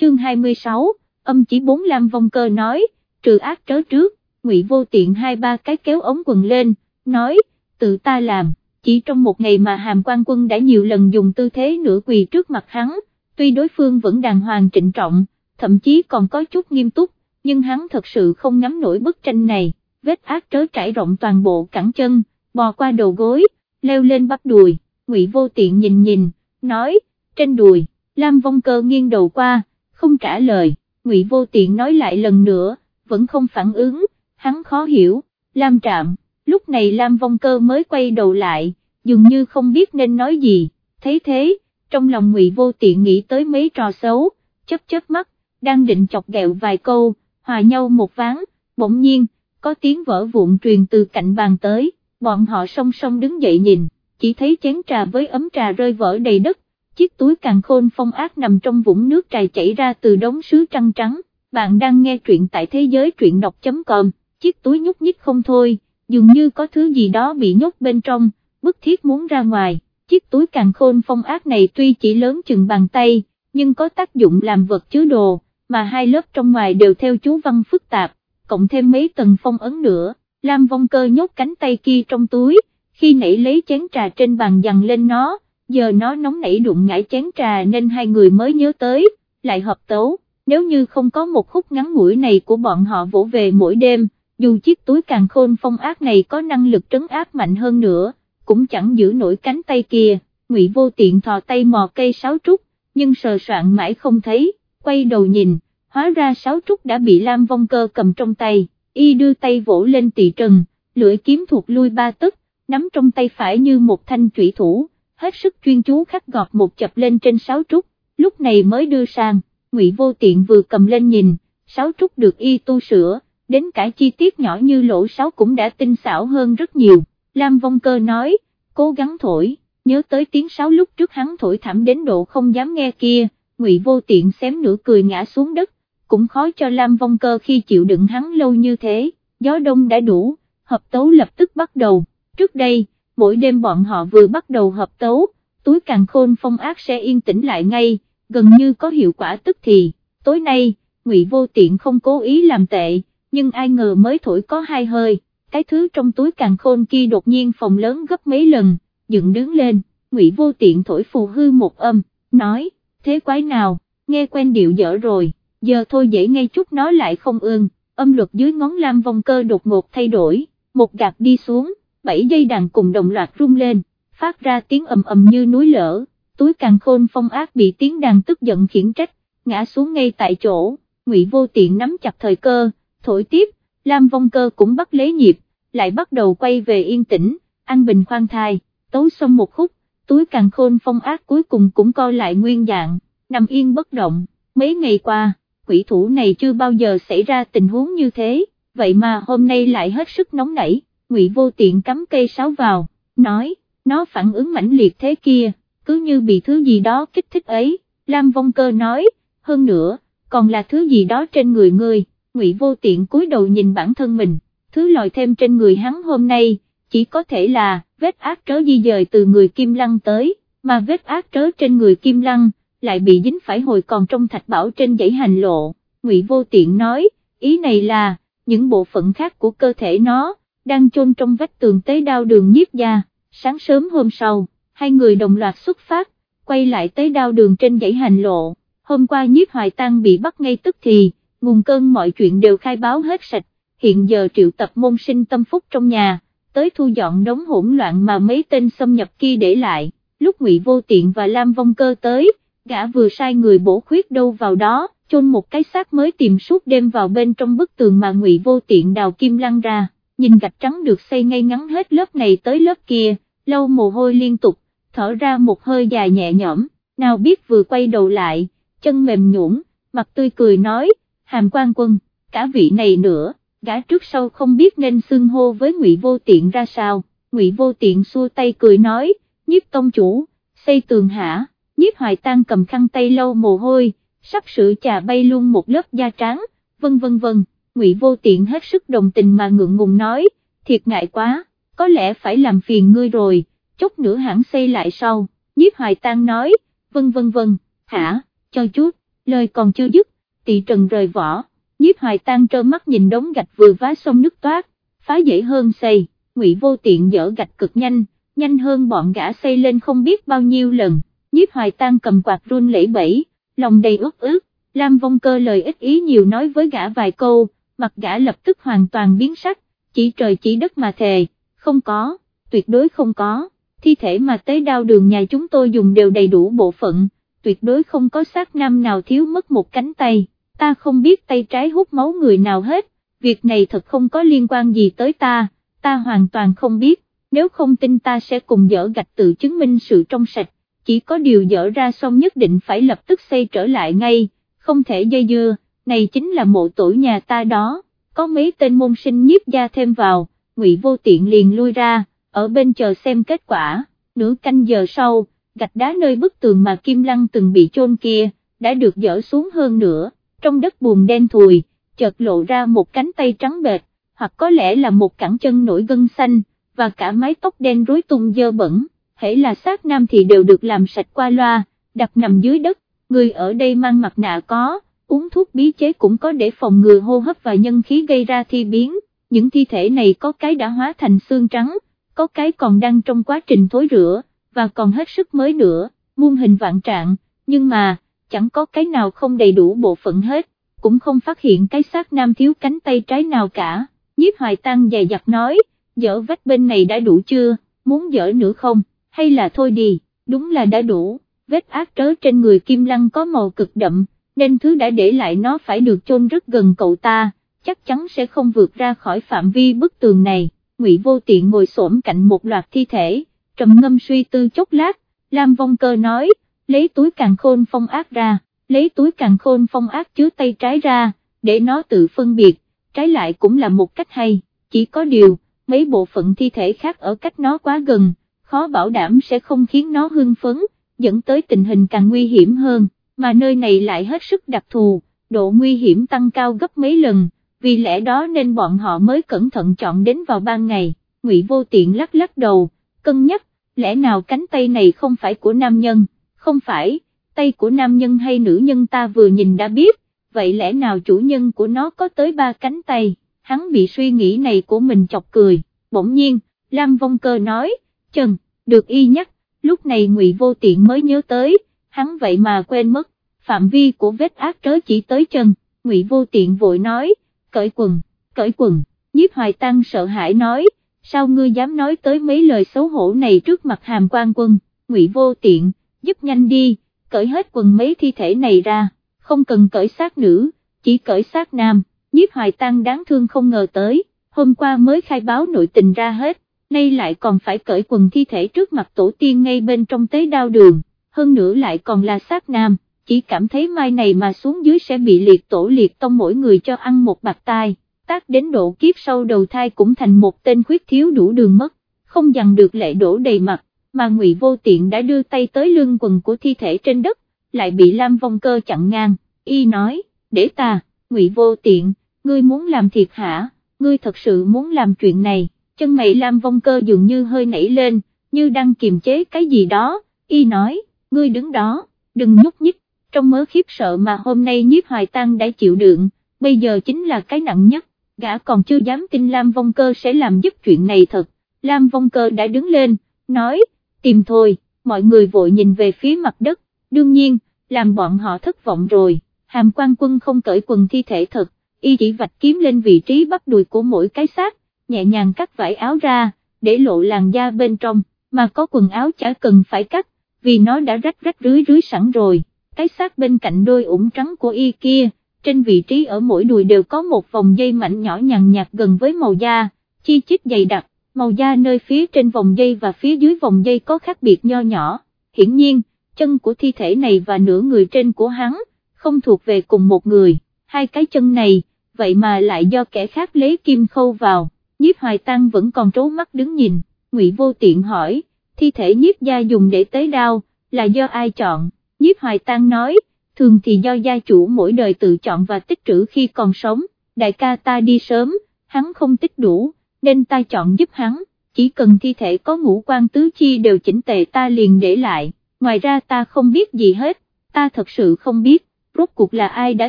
chương 26, âm chỉ bốn Lam Vong Cơ nói, trừ ác trớ trước, ngụy vô tiện hai ba cái kéo ống quần lên, nói, tự ta làm, chỉ trong một ngày mà hàm quan quân đã nhiều lần dùng tư thế nửa quỳ trước mặt hắn, tuy đối phương vẫn đàng hoàng trịnh trọng, thậm chí còn có chút nghiêm túc, nhưng hắn thật sự không ngắm nổi bức tranh này, vết ác trớ trải rộng toàn bộ cẳng chân, bò qua đầu gối, leo lên bắp đùi, ngụy vô tiện nhìn nhìn, nói, trên đùi, Lam Vong Cơ nghiêng đầu qua, không trả lời, ngụy vô tiện nói lại lần nữa, vẫn không phản ứng, hắn khó hiểu, Lam Trạm, lúc này Lam Vong Cơ mới quay đầu lại, dường như không biết nên nói gì, thấy thế, trong lòng ngụy vô tiện nghĩ tới mấy trò xấu, chớp chớp mắt, đang định chọc ghẹo vài câu, hòa nhau một ván, bỗng nhiên, có tiếng vỡ vụn truyền từ cạnh bàn tới, bọn họ song song đứng dậy nhìn, chỉ thấy chén trà với ấm trà rơi vỡ đầy đất, chiếc túi càng khôn phong ác nằm trong vũng nước trà chảy ra từ đống sứ trăng trắng, bạn đang nghe truyện tại thế giới truyện đọc.com, chiếc túi nhúc nhích không thôi, dường như có thứ gì đó bị nhốt bên trong, bức thiết muốn ra ngoài, chiếc túi càng khôn phong ác này tuy chỉ lớn chừng bàn tay, nhưng có tác dụng làm vật chứa đồ, mà hai lớp trong ngoài đều theo chú văn phức tạp, cộng thêm mấy tầng phong ấn nữa, Lam Vong Cơ nhốt cánh tay kia trong túi, khi nảy lấy chén trà trên bàn dằn lên nó, giờ nó nóng nảy đụng ngãi chén trà nên hai người mới nhớ tới, lại hợp tấu, nếu như không có một khúc ngắn ngủi này của bọn họ vỗ về mỗi đêm, dù chiếc túi càng khôn phong ác này có năng lực trấn áp mạnh hơn nữa, cũng chẳng giữ nổi cánh tay kia, ngụy vô tiện thò tay mò cây sáo trúc, nhưng sờ soạn mãi không thấy, quay đầu nhìn, hóa ra sáo trúc đã bị Lam Vong Cơ cầm trong tay, y đưa tay vỗ lên tỳ trần, lưỡi kiếm thuộc lui ba tấc, nắm trong tay phải như một thanh trụy thủ, hết sức chuyên chú khắc gọt một chập lên trên sáo trúc, lúc này mới đưa sang, ngụy vô tiện vừa cầm lên nhìn, sáo trúc được y tu sửa, đến cả chi tiết nhỏ như lỗ sáo cũng đã tinh xảo hơn rất nhiều, Lam Vong Cơ nói, cố gắng thổi, nhớ tới tiếng sáo lúc trước hắn thổi thảm đến độ không dám nghe kia, ngụy vô tiện xém nửa cười ngã xuống đất, cũng khó cho Lam Vong Cơ khi chịu đựng hắn lâu như thế, gió đông đã đủ, hợp tấu lập tức bắt đầu, trước đây, mỗi đêm bọn họ vừa bắt đầu hợp tấu, túi càng khôn phong ác sẽ yên tĩnh lại ngay, gần như có hiệu quả tức thì, tối nay, ngụy vô tiện không cố ý làm tệ, nhưng ai ngờ mới thổi có hai hơi, cái thứ trong túi càng khôn kia đột nhiên phòng lớn gấp mấy lần, dựng đứng lên, ngụy vô tiện thổi phù hư một âm, nói, thế quái nào, nghe quen điệu dở rồi, giờ thôi dễ ngay chút nó lại không ương, âm luật dưới ngón lam vong cơ đột ngột thay đổi, một gạt đi xuống, bảy dây đàn cùng đồng loạt rung lên, phát ra tiếng ầm ầm như núi lở, túi càng khôn phong ác bị tiếng đàn tức giận khiển trách, ngã xuống ngay tại chỗ, ngụy vô tiện nắm chặt thời cơ, thổi tiếp, lam vong cơ cũng bắt lấy nhịp, lại bắt đầu quay về yên tĩnh, an bình khoan thai, tấu xong một khúc, túi càng khôn phong ác cuối cùng cũng co lại nguyên dạng, nằm yên bất động, mấy ngày qua, quỷ thủ này chưa bao giờ xảy ra tình huống như thế, vậy mà hôm nay lại hết sức nóng nảy, ngụy vô tiện cắm cây sáo vào, nói, nó phản ứng mãnh liệt thế kia, cứ như bị thứ gì đó kích thích ấy, Lam Vong Cơ nói, hơn nữa, còn là thứ gì đó trên người ngươi, ngụy vô tiện cúi đầu nhìn bản thân mình, thứ lòi thêm trên người hắn hôm nay, chỉ có thể là, vết ác trớ di dời từ người Kim Lăng tới, mà vết ác trớ trên người Kim Lăng, lại bị dính phải hồi còn trong thạch bảo trên dãy hành lộ, ngụy vô tiện nói, ý này là, những bộ phận khác của cơ thể nó, đang chôn trong vách tường tế đao đường nhiếp gia, sáng sớm hôm sau, hai người đồng loạt xuất phát, quay lại tế đao đường trên dãy hành lộ, hôm qua nhiếp hoài tăng bị bắt ngay tức thì, nguồn cơn mọi chuyện đều khai báo hết sạch, hiện giờ triệu tập môn sinh tâm phúc trong nhà, tới thu dọn đống hỗn loạn mà mấy tên xâm nhập kia để lại, lúc ngụy Vô Tiện và Lam Vong Cơ tới, gã vừa sai người bổ khuyết đâu vào đó, chôn một cái xác mới tìm suốt đêm vào bên trong bức tường mà ngụy Vô Tiện đào kim lăng ra, nhìn gạch trắng được xây ngay ngắn hết lớp này tới lớp kia, lâu mồ hôi liên tục, thở ra một hơi dài nhẹ nhõm, nào biết vừa quay đầu lại, chân mềm nhũn, mặt tươi cười nói, hàm quan quân, cả vị này nữa gã trước sau không biết nên xưng hô với ngụy vô tiện ra sao, ngụy vô tiện xua tay cười nói, nhiếp tông chủ, xây tường hả, nhiếp hoài tang cầm khăn tay lâu mồ hôi, sắp sửa trà bay luôn một lớp da trắng, vân vân vân, ngụy vô tiện hết sức đồng tình mà ngượng ngùng nói, thiệt ngại quá, có lẽ phải làm phiền ngươi rồi, chút nữa hãng xây lại sau, nhiếp hoài tang nói, vân vân vân, hả, cho chút, lời còn chưa dứt, tỷ trần rời vỏ, nhiếp hoài tang trơ mắt nhìn đống gạch vừa vá xong nước toát, phá dễ hơn xây, ngụy vô tiện dỡ gạch cực nhanh, nhanh hơn bọn gã xây lên không biết bao nhiêu lần, nhiếp hoài tang cầm quạt run lẩy bẩy, lòng đầy ướt ướt, Lam Vong Cơ lời ít ý nhiều nói với gã vài câu, mặt gã lập tức hoàn toàn biến sắc, chỉ trời chỉ đất mà thề, không có, tuyệt đối không có, thi thể mà tế đao đường nhà chúng tôi dùng đều đầy đủ bộ phận, tuyệt đối không có xác nam nào thiếu mất một cánh tay, ta không biết tay trái hút máu người nào hết, việc này thật không có liên quan gì tới ta, ta hoàn toàn không biết, nếu không tin ta sẽ cùng dở gạch tự chứng minh sự trong sạch, chỉ có điều dở ra xong nhất định phải lập tức xây trở lại ngay, không thể dây dưa, này chính là mộ tổ nhà ta đó, có mấy tên môn sinh nhiếp gia thêm vào, ngụy vô tiện liền lui ra, ở bên chờ xem kết quả, nửa canh giờ sau, gạch đá nơi bức tường mà Kim Lăng từng bị chôn kia, đã được dỡ xuống hơn nữa, trong đất bùn đen thùi, chợt lộ ra một cánh tay trắng bệt, hoặc có lẽ là một cẳng chân nổi gân xanh, và cả mái tóc đen rối tung dơ bẩn, hễ là xác nam thì đều được làm sạch qua loa, đặt nằm dưới đất, người ở đây mang mặt nạ có, uống thuốc bí chế cũng có để phòng ngừa hô hấp và nhân khí gây ra thi biến, những thi thể này có cái đã hóa thành xương trắng, có cái còn đang trong quá trình thối rửa, và còn hết sức mới nữa, muôn hình vạn trạng, nhưng mà, chẳng có cái nào không đầy đủ bộ phận hết, cũng không phát hiện cái xác nam thiếu cánh tay trái nào cả, nhiếp hoài tăng dày dặt nói, dở vách bên này đã đủ chưa, muốn dở nữa không, hay là thôi đi, đúng là đã đủ, vết ác trớ trên người Kim Lăng có màu cực đậm, nên thứ đã để lại nó phải được chôn rất gần cậu ta, chắc chắn sẽ không vượt ra khỏi phạm vi bức tường này, Ngụy Vô Tiện ngồi xổm cạnh một loạt thi thể, trầm ngâm suy tư chốc lát, Lam Vong Cơ nói, lấy túi càng khôn phong ác ra, lấy túi càng khôn phong ác chứa tay trái ra, để nó tự phân biệt, trái lại cũng là một cách hay, chỉ có điều, mấy bộ phận thi thể khác ở cách nó quá gần, khó bảo đảm sẽ không khiến nó hưng phấn, dẫn tới tình hình càng nguy hiểm hơn, mà nơi này lại hết sức đặc thù, độ nguy hiểm tăng cao gấp mấy lần, vì lẽ đó nên bọn họ mới cẩn thận chọn đến vào ban ngày, Ngụy Vô Tiện lắc lắc đầu, cân nhắc, lẽ nào cánh tay này không phải của nam nhân, không phải, tay của nam nhân hay nữ nhân ta vừa nhìn đã biết, vậy lẽ nào chủ nhân của nó có tới ba cánh tay, hắn bị suy nghĩ này của mình chọc cười, bỗng nhiên, Lam Vong Cơ nói, Trần, được y nhắc, lúc này Ngụy Vô Tiện mới nhớ tới, hắn vậy mà quên mất, phạm vi của vết ác trớ chỉ tới chân, Ngụy Vô Tiện vội nói, cởi quần, cởi quần, nhiếp hoài tăng sợ hãi nói, sao ngươi dám nói tới mấy lời xấu hổ này trước mặt hàm quan quân, ngụy vô tiện, giúp nhanh đi, cởi hết quần mấy thi thể này ra, không cần cởi xác nữ, chỉ cởi xác nam, nhiếp hoài tăng đáng thương không ngờ tới, hôm qua mới khai báo nội tình ra hết, nay lại còn phải cởi quần thi thể trước mặt tổ tiên ngay bên trong tế đao đường, hơn nữa lại còn là sát nam, chỉ cảm thấy mai này mà xuống dưới sẽ bị liệt tổ liệt tông mỗi người cho ăn một bạc tai tác đến độ kiếp sau đầu thai cũng thành một tên khuyết thiếu đủ đường mất, không dằn được lệ đổ đầy mặt, mà ngụy vô tiện đã đưa tay tới lưng quần của thi thể trên đất, lại bị Lam Vong Cơ chặn ngang, y nói, để ta, ngụy vô tiện, ngươi muốn làm thiệt hả, ngươi thật sự muốn làm chuyện này, chân mày Lam Vong Cơ dường như hơi nảy lên, như đang kiềm chế cái gì đó, y nói, ngươi đứng đó, đừng nhúc nhích, trong mớ khiếp sợ mà hôm nay nhiếp hoài tăng đã chịu đựng, bây giờ chính là cái nặng nhất, gã còn chưa dám tin Lam Vong Cơ sẽ làm giúp chuyện này thật, Lam Vong Cơ đã đứng lên, nói, tìm thôi, mọi người vội nhìn về phía mặt đất, đương nhiên, làm bọn họ thất vọng rồi, hàm quan quân không cởi quần thi thể thật, y chỉ vạch kiếm lên vị trí bắt đùi của mỗi cái xác, nhẹ nhàng cắt vải áo ra, để lộ làn da bên trong, mà có quần áo chả cần phải cắt, vì nó đã rách rách rưới rưới sẵn rồi, cái xác bên cạnh đôi ủng trắng của y kia, trên vị trí ở mỗi đùi đều có một vòng dây mảnh nhỏ nhằn nhạt gần với màu da, chi chít dày đặc, màu da nơi phía trên vòng dây và phía dưới vòng dây có khác biệt nho nhỏ, hiển nhiên, chân của thi thể này và nửa người trên của hắn, không thuộc về cùng một người, hai cái chân này, vậy mà lại do kẻ khác lấy kim khâu vào, nhiếp hoài tăng vẫn còn trố mắt đứng nhìn, ngụy vô tiện hỏi, thi thể nhiếp gia dùng để tế đao, là do ai chọn, nhiếp hoài Tang nói, thường thì do gia chủ mỗi đời tự chọn và tích trữ khi còn sống, đại ca ta đi sớm, hắn không tích đủ, nên ta chọn giúp hắn, chỉ cần thi thể có ngũ quan tứ chi đều chỉnh tề ta liền để lại, ngoài ra ta không biết gì hết, ta thật sự không biết, rốt cuộc là ai đã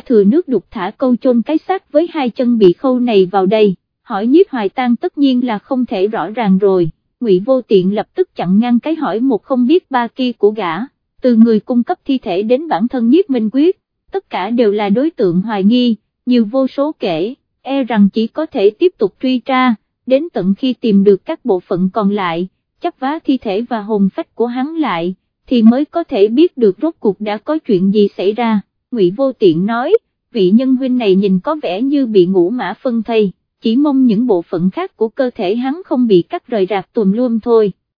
thừa nước đục thả câu chôn cái xác với hai chân bị khâu này vào đây, hỏi nhiếp hoài tang tất nhiên là không thể rõ ràng rồi, ngụy vô tiện lập tức chặn ngang cái hỏi một không biết ba kia của gã, từ người cung cấp thi thể đến bản thân nhiếp minh quyết, tất cả đều là đối tượng hoài nghi, nhiều vô số kể, e rằng chỉ có thể tiếp tục truy tra, đến tận khi tìm được các bộ phận còn lại, chấp vá thi thể và hồn phách của hắn lại, thì mới có thể biết được rốt cuộc đã có chuyện gì xảy ra, Ngụy Vô Tiện nói, vị nhân huynh này nhìn có vẻ như bị ngủ mã phân thây, chỉ mong những bộ phận khác của cơ thể hắn không bị cắt rời rạc tùm luôn thôi.